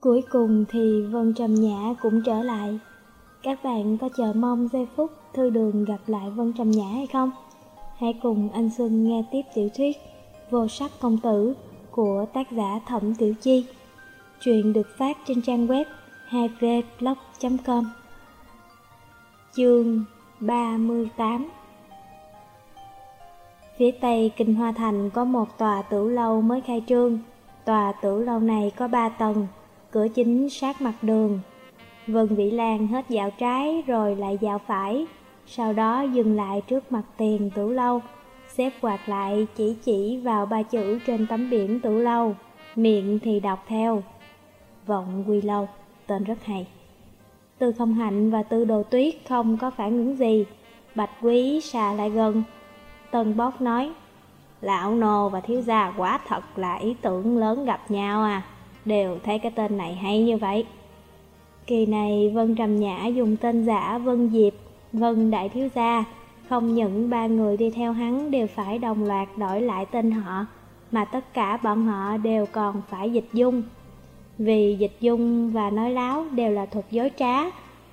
Cuối cùng thì Vân Trầm Nhã cũng trở lại. Các bạn có chờ mong giây phút thư đường gặp lại Vân Trầm Nhã hay không? Hãy cùng anh Xuân nghe tiếp tiểu thuyết Vô sắc công tử của tác giả Thẩm Tiểu Chi. Chuyện được phát trên trang web 2vblog.com Chương 38 Phía tây Kinh Hoa Thành có một tòa tử lâu mới khai trương. Tòa tử lâu này có ba tầng, cửa chính sát mặt đường. Vân Vĩ Lan hết dạo trái rồi lại dạo phải, sau đó dừng lại trước mặt tiền tử lâu, xếp quạt lại chỉ chỉ vào ba chữ trên tấm biển tử lâu, miệng thì đọc theo. Vọng Quy Lâu, tên rất hay. Tư không hạnh và tư đồ tuyết không có phản ứng gì, bạch quý xà lại gần. tần bót nói, lão nô và thiếu gia quả thật là ý tưởng lớn gặp nhau à đều thấy cái tên này hay như vậy. Kỳ này Vân Trầm Nhã dùng tên giả Vân Diệp, Vân Đại Thiếu Gia, không những ba người đi theo hắn đều phải đồng loạt đổi lại tên họ, mà tất cả bọn họ đều còn phải dịch dung. Vì dịch dung và nói láo đều là thuật dối trá,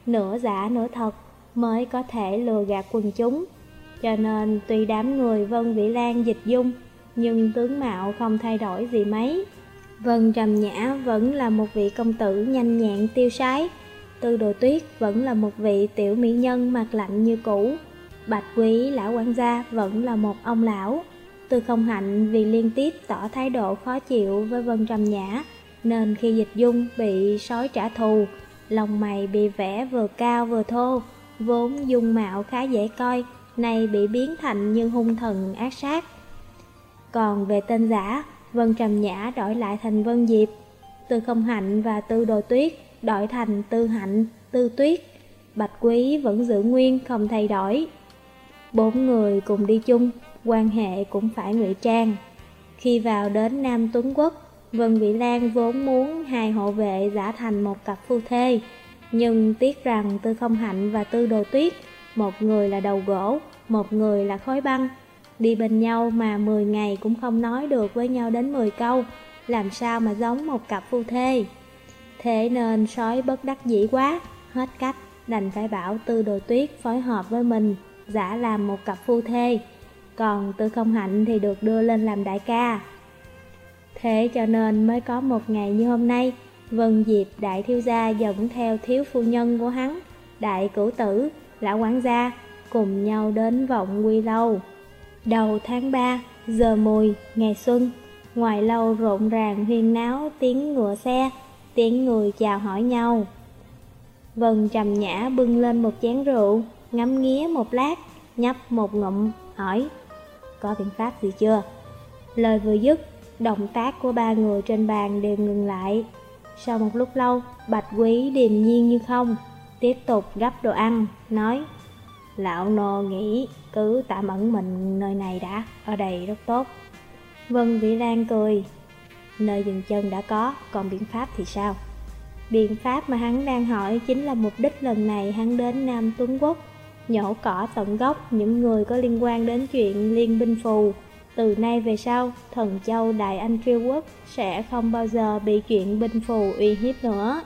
nửa giả nửa thật mới có thể lừa gạt quần chúng. Cho nên tuy đám người Vân Vĩ Lan dịch dung, nhưng tướng mạo không thay đổi gì mấy. Vân Trầm Nhã vẫn là một vị công tử nhanh nhẹn tiêu sái, Tư Đồ Tuyết vẫn là một vị tiểu mỹ nhân mặt lạnh như cũ, Bạch Quý lão Quan gia vẫn là một ông lão. Tư Không Hạnh vì liên tiếp tỏ thái độ khó chịu với Vân Trầm Nhã, nên khi dịch dung bị sói trả thù, lòng mày bị vẽ vừa cao vừa thô, vốn dung mạo khá dễ coi, nay bị biến thành như hung thần ác sát. Còn về tên giả, Vân Trầm Nhã đổi lại thành Vân Diệp, Tư Không Hạnh và Tư Đồ Tuyết đổi thành Tư Hạnh, Tư Tuyết, Bạch Quý vẫn giữ nguyên không thay đổi. Bốn người cùng đi chung, quan hệ cũng phải ngụy trang. Khi vào đến Nam Tuấn Quốc, Vân Vĩ Lan vốn muốn hai hộ vệ giả thành một cặp phu thê, nhưng tiếc rằng Tư Không Hạnh và Tư Đồ Tuyết, một người là đầu gỗ, một người là khói băng, Đi bên nhau mà 10 ngày cũng không nói được với nhau đến 10 câu, làm sao mà giống một cặp phu thê. Thế nên sói bất đắc dĩ quá, hết cách, đành phải bảo tư đồ tuyết phối hợp với mình, giả làm một cặp phu thê. Còn tư không hạnh thì được đưa lên làm đại ca. Thế cho nên mới có một ngày như hôm nay, Vân Diệp đại thiếu gia dẫn theo thiếu phu nhân của hắn, đại cửu tử, lão quán gia, cùng nhau đến vọng quy lâu. Đầu tháng 3, giờ mùi, ngày xuân, ngoài lâu rộn ràng huyên náo tiếng ngựa xe, tiếng người chào hỏi nhau. Vân trầm nhã bưng lên một chén rượu, ngắm nghía một lát, nhấp một ngụm, hỏi, có biện pháp gì chưa? Lời vừa dứt, động tác của ba người trên bàn đều ngừng lại. Sau một lúc lâu, Bạch Quý điềm nhiên như không, tiếp tục gấp đồ ăn, nói, Lão nô nghĩ cứ tạm ẩn mình nơi này đã, ở đây rất tốt. Vân Vĩ Lan cười, nơi dừng chân đã có, còn biện pháp thì sao? Biện pháp mà hắn đang hỏi chính là mục đích lần này hắn đến Nam Tuấn Quốc, nhổ cỏ tận gốc những người có liên quan đến chuyện liên binh phù. Từ nay về sau, thần châu Đại Anh Triều Quốc sẽ không bao giờ bị chuyện binh phù uy hiếp nữa.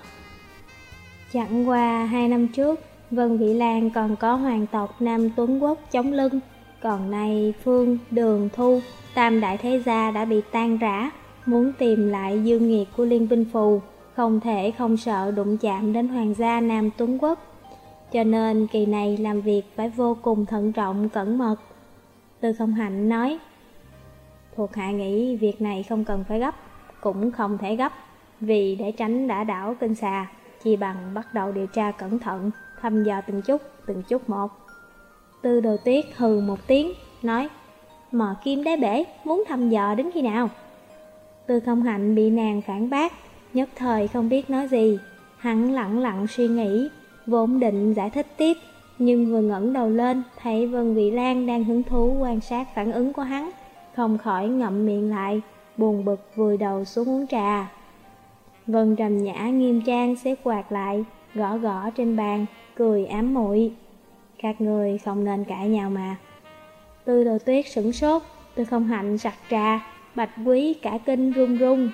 Chẳng qua hai năm trước, Vân Vị Lan còn có hoàng tộc Nam Tuấn Quốc chống lưng, còn nay Phương, Đường, Thu, Tam Đại Thế Gia đã bị tan rã, muốn tìm lại dương nghiệt của Liên Binh Phù, không thể không sợ đụng chạm đến hoàng gia Nam Tuấn Quốc. Cho nên kỳ này làm việc phải vô cùng thận trọng, cẩn mật. Tư Không Hạnh nói, Thuộc hạ nghĩ việc này không cần phải gấp, cũng không thể gấp, vì để tránh đã đảo kinh xà, chỉ bằng bắt đầu điều tra cẩn thận thăm dò từng chút, từng chút một. Tư đồ tuyết hừ một tiếng, nói, mò kim đáy bể, muốn thăm dò đến khi nào? Tư không hạnh bị nàng phản bác, nhất thời không biết nói gì. Hắn lặng lặng suy nghĩ, vốn định giải thích tiếp, nhưng vừa ngẩng đầu lên, thấy Vân Vị Lan đang hứng thú quan sát phản ứng của hắn, không khỏi ngậm miệng lại, buồn bực vùi đầu xuống uống trà. Vân trầm nhã nghiêm trang xếp quạt lại, gõ gõ trên bàn, cười ám muội Các người không nên cãi nhau mà. Tư đồ tuyết sửng sốt, tư không hạnh sặc trà, bạch quý cả kinh run run.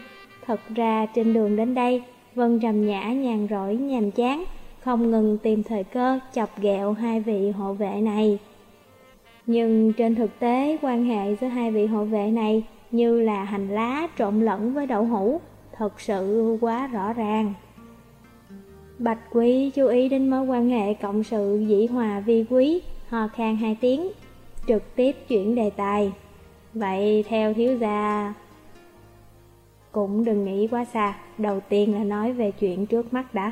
Thật ra trên đường đến đây, Vân trầm nhã nhàn rỗi nhàm chán, không ngừng tìm thời cơ chọc ghẹo hai vị hộ vệ này. Nhưng trên thực tế, quan hệ giữa hai vị hộ vệ này như là hành lá trộn lẫn với đậu hũ, thật sự quá rõ ràng. Bạch Quý chú ý đến mối quan hệ cộng sự dĩ hòa vi quý, hò khan hai tiếng, trực tiếp chuyển đề tài. Vậy theo thiếu gia... Cũng đừng nghĩ quá xa, đầu tiên là nói về chuyện trước mắt đã.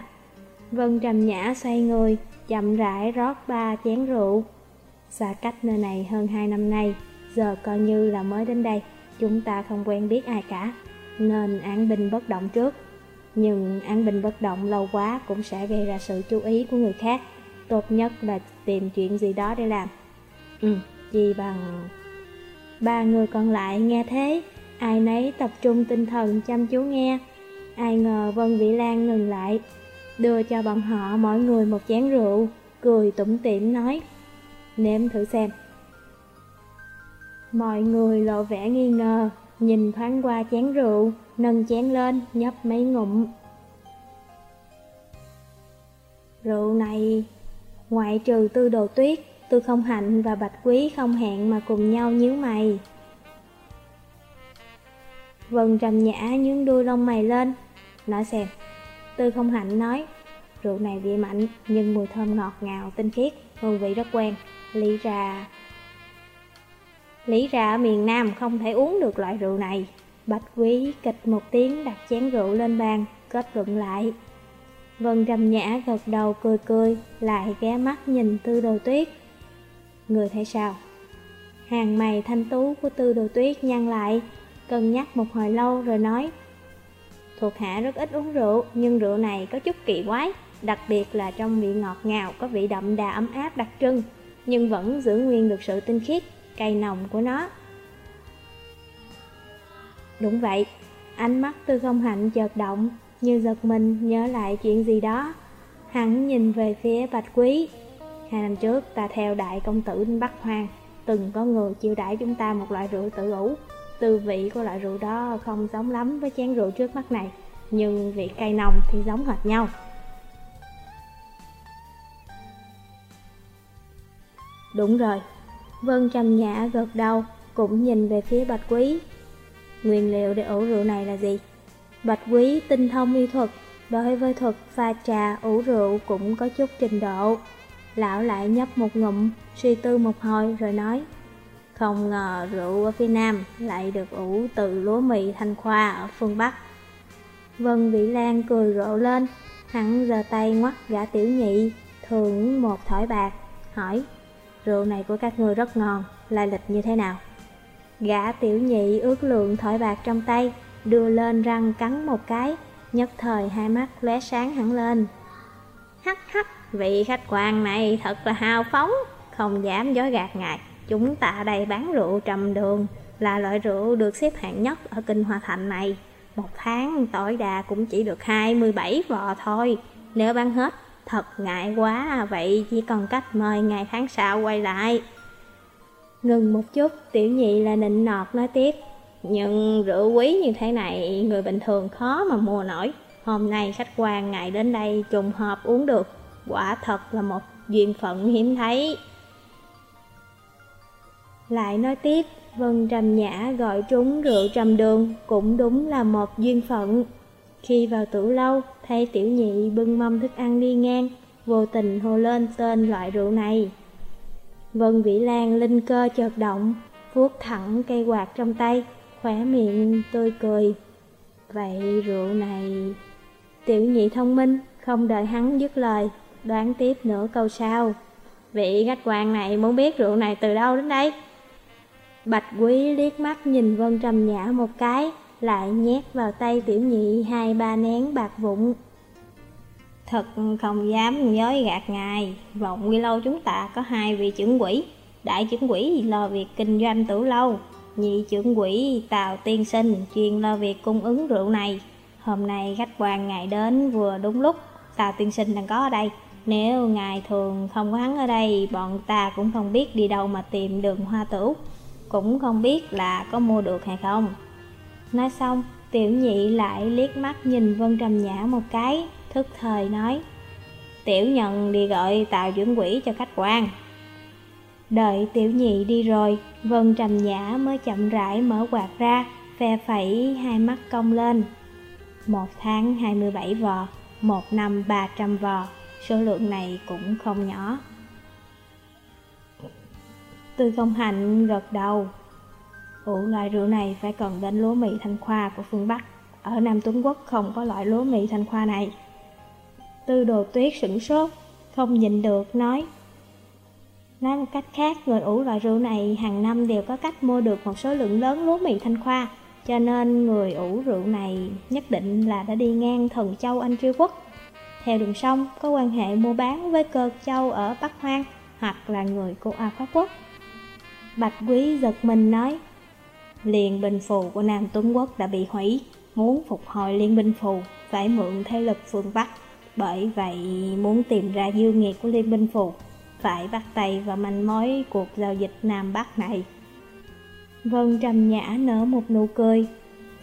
Vân trầm nhã xoay người, chậm rãi rót ba chén rượu. Xa cách nơi này hơn hai năm nay, giờ coi như là mới đến đây, chúng ta không quen biết ai cả, nên án binh bất động trước. Nhưng án binh bất động lâu quá cũng sẽ gây ra sự chú ý của người khác, tốt nhất là tìm chuyện gì đó để làm. Ừ, chi bằng... Ba người còn lại nghe thế, ai nấy tập trung tinh thần chăm chú nghe. Ai ngờ Vân Vĩ Lan ngừng lại, đưa cho bọn họ mỗi người một chén rượu, cười tủm tỉm nói, nếm thử xem. Mọi người lộ vẻ nghi ngờ, nhìn thoáng qua chén rượu, nâng chén lên, nhấp mấy ngụm. Rượu này, ngoại trừ tư đồ tuyết, tư không hạnh và bạch quý không hẹn mà cùng nhau nhíu mày. Vân trầm nhã nhướng đuôi lông mày lên, nói xem. Tư không hạnh nói, rượu này vị mạnh nhưng mùi thơm ngọt ngào, tinh khiết, hương vị rất quen. Lý ra... Lý ra ở miền Nam không thể uống được loại rượu này. Bạch quý kịch một tiếng đặt chén rượu lên bàn, kết luận lại. Vân trầm nhã gật đầu cười cười, lại ghé mắt nhìn tư đồ tuyết. Người thấy sao? Hàng mày thanh tú của tư đồ tuyết nhăn lại, cân nhắc một hồi lâu rồi nói Thuộc hạ rất ít uống rượu, nhưng rượu này có chút kỳ quái, đặc biệt là trong vị ngọt ngào có vị đậm đà ấm áp đặc trưng, nhưng vẫn giữ nguyên được sự tinh khiết, cay nồng của nó. Đúng vậy, ánh mắt tư không hạnh chợt động, như giật mình nhớ lại chuyện gì đó. Hắn nhìn về phía bạch quý. Hai năm trước ta theo đại công tử Bắc Hoàng, từng có người chiêu đãi chúng ta một loại rượu tự ủ. Tư vị của loại rượu đó không giống lắm với chén rượu trước mắt này, nhưng vị cay nồng thì giống hệt nhau. Đúng rồi, Vân trầm nhã gật đầu, cũng nhìn về phía Bạch Quý. Nguyên liệu để ủ rượu này là gì? Bạch Quý tinh thông y thuật, đối với thuật pha trà ủ rượu cũng có chút trình độ. Lão lại nhấp một ngụm, suy tư một hồi rồi nói. Không ngờ rượu ở phía Nam lại được ủ từ lúa mì thanh khoa ở phương Bắc. Vân Vĩ Lan cười rộ lên, hắn giơ tay ngoắt gã tiểu nhị, thưởng một thỏi bạc, hỏi, rượu này của các người rất ngon, lai lịch như thế nào? Gã tiểu nhị ước lượng thỏi bạc trong tay, đưa lên răng cắn một cái, nhất thời hai mắt lóe sáng hẳn lên. Hắc hắc, vị khách quan này thật là hào phóng, không dám dối gạt ngài. Chúng ta đây bán rượu trầm đường, là loại rượu được xếp hạng nhất ở Kinh Hoa Thành này. Một tháng tối đa cũng chỉ được 27 vò thôi, nếu bán hết, thật ngại quá, à vậy chỉ còn cách mời ngày tháng sau quay lại. Ngừng một chút, tiểu nhị là nịnh nọt nói tiếp. Nhưng rượu quý như thế này, người bình thường khó mà mua nổi. Hôm nay khách quan ngài đến đây trùng hợp uống được, quả thật là một duyên phận hiếm thấy. Lại nói tiếp, Vân Trầm Nhã gọi trúng rượu trầm đường cũng đúng là một duyên phận. Khi vào tử lâu, thấy tiểu nhị bưng mâm thức ăn đi ngang, vô tình hô lên tên loại rượu này. Vân Vĩ Lan linh cơ chợt động, vuốt thẳng cây quạt trong tay, khỏe miệng tươi cười. Vậy rượu này... Tiểu nhị thông minh, không đợi hắn dứt lời, đoán tiếp nửa câu sau. Vị khách quan này muốn biết rượu này từ đâu đến đây? Bạch quý liếc mắt nhìn Vân Trầm Nhã một cái, lại nhét vào tay tiểu nhị hai ba nén bạc vụn. Thật không dám dối gạt ngài, vọng quy lâu chúng ta có hai vị trưởng quỷ, đại trưởng quỷ lo việc kinh doanh tử lâu, nhị trưởng quỷ Tào Tiên Sinh chuyên lo việc cung ứng rượu này. Hôm nay khách quan ngài đến vừa đúng lúc, Tào Tiên Sinh đang có ở đây. Nếu ngài thường không có hắn ở đây, bọn ta cũng không biết đi đâu mà tìm đường hoa tửu cũng không biết là có mua được hay không. Nói xong, Tiểu nhị lại liếc mắt nhìn Vân Trầm Nhã một cái, thức thời nói Tiểu nhận đi gọi tàu dưỡng quỷ cho khách quan Đợi tiểu nhị đi rồi, Vân Trầm Nhã mới chậm rãi mở quạt ra, phe phẩy hai mắt cong lên. Một tháng 27 vò, một năm 300 vò, số lượng này cũng không nhỏ. Tư công hạnh gật đầu. Ủ loại rượu này phải cần đến lúa mì thanh khoa của phương Bắc. Ở Nam Tuấn Quốc không có loại lúa mì thanh khoa này. Tư đồ tuyết sửng sốt, không nhịn được, nói Nói một cách khác, người ủ loại rượu này hàng năm đều có cách mua được một số lượng lớn lúa mì thanh khoa, cho nên người ủ rượu này nhất định là đã đi ngang thần châu Anh Triêu Quốc. Theo đường sông, có quan hệ mua bán với cơ châu ở Bắc Hoang, hoặc là người của A Pháp Quốc. Bạch Quý giật mình nói, Liên binh phù của Nam Tuấn Quốc đã bị hủy, muốn phục hồi liên binh phù, phải mượn thế lực phương Bắc. Bởi vậy, muốn tìm ra dư nghiệt của liên binh phù, phải bắt tay vào manh mối cuộc giao dịch Nam Bắc này. Vân trầm nhã nở một nụ cười,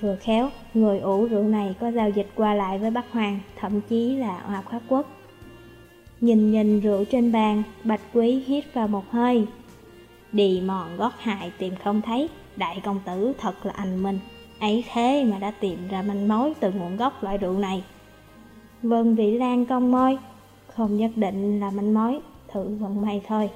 vừa khéo, người ủ rượu này có giao dịch qua lại với Bắc Hoàng, thậm chí là Hoa Pháp Quốc. Nhìn nhìn rượu trên bàn, Bạch Quý hít vào một hơi. Đi mòn gót hại tìm không thấy, đại công tử thật là anh minh. Ấy thế mà đã tìm ra manh mối từ nguồn gốc loại rượu này. Vân Vị Lan cong môi, không nhất định là manh mối, thử vận may thôi.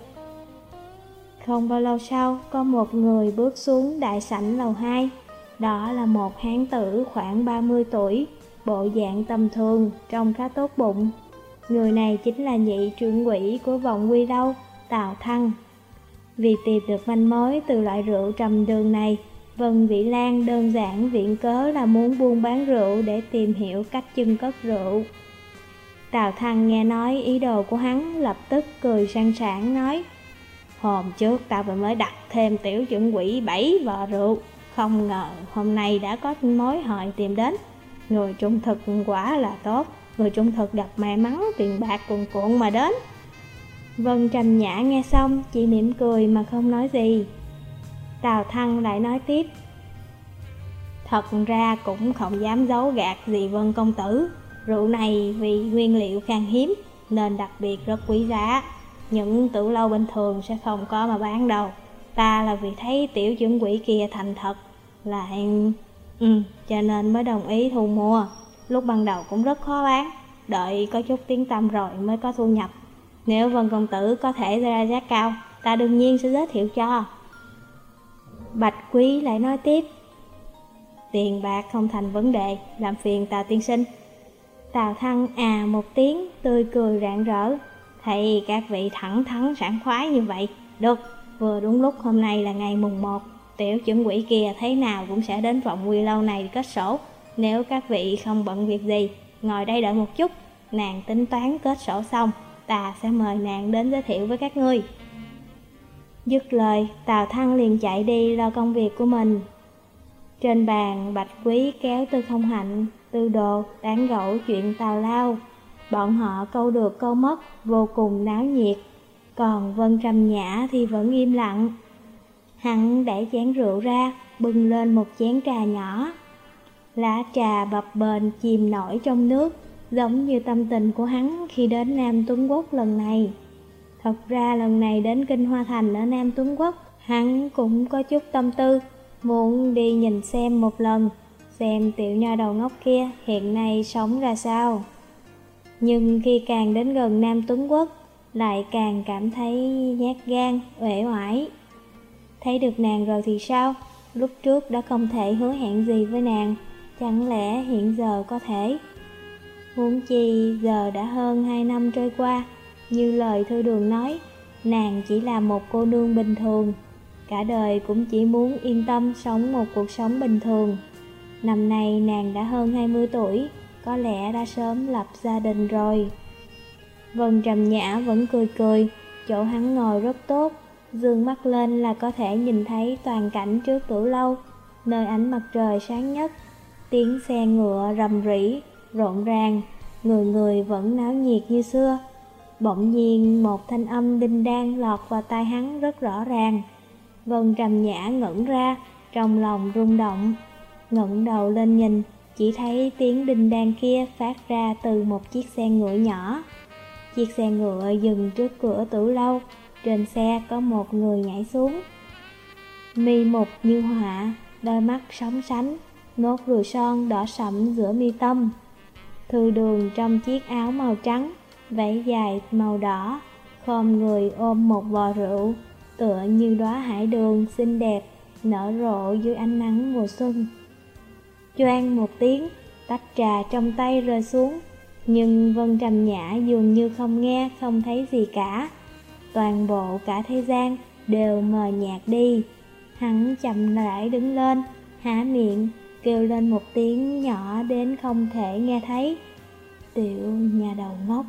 Không bao lâu sau, có một người bước xuống đại sảnh lầu 2. Đó là một hán tử khoảng 30 tuổi, bộ dạng tầm thường, trông khá tốt bụng. Người này chính là nhị trưởng quỷ của vòng quy lâu, Tào Thăng. Vì tìm được manh mối từ loại rượu trầm đường này, Vân Vĩ Lan đơn giản viện cớ là muốn buôn bán rượu để tìm hiểu cách chưng cất rượu. Tào Thăng nghe nói ý đồ của hắn lập tức cười sang sảng nói Hôm trước tao vừa mới đặt thêm tiểu chuẩn quỷ bảy vò rượu Không ngờ hôm nay đã có mối hời tìm đến Người trung thực quả là tốt Người trung thực gặp may mắn tiền bạc cuồn cuộn mà đến Vân Trầm Nhã nghe xong chỉ mỉm cười mà không nói gì Tào Thăng lại nói tiếp Thật ra cũng không dám giấu gạt gì Vân Công Tử Rượu này vì nguyên liệu khan hiếm nên đặc biệt rất quý giá. Những tử lâu bình thường sẽ không có mà bán đâu. Ta là vì thấy tiểu chuẩn quỷ kia thành thật là. Ừ, cho nên mới đồng ý thu mua. Lúc ban đầu cũng rất khó bán, đợi có chút tiếng tâm rồi mới có thu nhập. Nếu Vân Công Tử có thể ra giá cao, ta đương nhiên sẽ giới thiệu cho. Bạch Quý lại nói tiếp, tiền bạc không thành vấn đề, làm phiền tào tiên sinh. Tào Thăng à một tiếng, tươi cười rạng rỡ. Thầy các vị thẳng thắn sảng khoái như vậy. Được, vừa đúng lúc hôm nay là ngày mùng 1. Tiểu chuẩn quỷ kia thế nào cũng sẽ đến vọng quy lâu này kết sổ. Nếu các vị không bận việc gì, ngồi đây đợi một chút. Nàng tính toán kết sổ xong, ta sẽ mời nàng đến giới thiệu với các ngươi. Dứt lời, Tào Thăng liền chạy đi lo công việc của mình. Trên bàn, Bạch Quý kéo Tư Không Hạnh tư đồ, tán gẫu chuyện tào lao. Bọn họ câu được câu mất, vô cùng náo nhiệt. Còn Vân Trầm Nhã thì vẫn im lặng. Hắn để chén rượu ra, bưng lên một chén trà nhỏ. Lá trà bập bềnh chìm nổi trong nước, giống như tâm tình của hắn khi đến Nam Tuấn Quốc lần này. Thật ra lần này đến Kinh Hoa Thành ở Nam Tuấn Quốc, hắn cũng có chút tâm tư, muốn đi nhìn xem một lần xem tiểu nho đầu ngốc kia hiện nay sống ra sao. Nhưng khi càng đến gần Nam Tuấn Quốc, lại càng cảm thấy nhát gan, uể oải. Thấy được nàng rồi thì sao? Lúc trước đã không thể hứa hẹn gì với nàng, chẳng lẽ hiện giờ có thể? Huống chi giờ đã hơn hai năm trôi qua, như lời thư đường nói, nàng chỉ là một cô nương bình thường, cả đời cũng chỉ muốn yên tâm sống một cuộc sống bình thường. Năm nay nàng đã hơn 20 tuổi, có lẽ đã sớm lập gia đình rồi. Vân trầm nhã vẫn cười cười, chỗ hắn ngồi rất tốt, dương mắt lên là có thể nhìn thấy toàn cảnh trước tử lâu, nơi ánh mặt trời sáng nhất. Tiếng xe ngựa rầm rỉ, rộn ràng, người người vẫn náo nhiệt như xưa. Bỗng nhiên một thanh âm đinh đan lọt vào tai hắn rất rõ ràng. Vân trầm nhã ngẩn ra, trong lòng rung động, ngẩng đầu lên nhìn, chỉ thấy tiếng đinh đan kia phát ra từ một chiếc xe ngựa nhỏ. Chiếc xe ngựa dừng trước cửa tử lâu, trên xe có một người nhảy xuống. Mi mục như họa, đôi mắt sóng sánh, nốt ruồi son đỏ sẫm giữa mi tâm. Thư đường trong chiếc áo màu trắng, váy dài màu đỏ, khom người ôm một vò rượu, tựa như đóa hải đường xinh đẹp, nở rộ dưới ánh nắng mùa xuân. Choang một tiếng, tách trà trong tay rơi xuống, nhưng Vân Trầm Nhã dường như không nghe, không thấy gì cả. Toàn bộ cả thế gian đều mờ nhạt đi. Hắn chậm rãi đứng lên, há miệng, kêu lên một tiếng nhỏ đến không thể nghe thấy. Tiểu nhà đầu ngốc.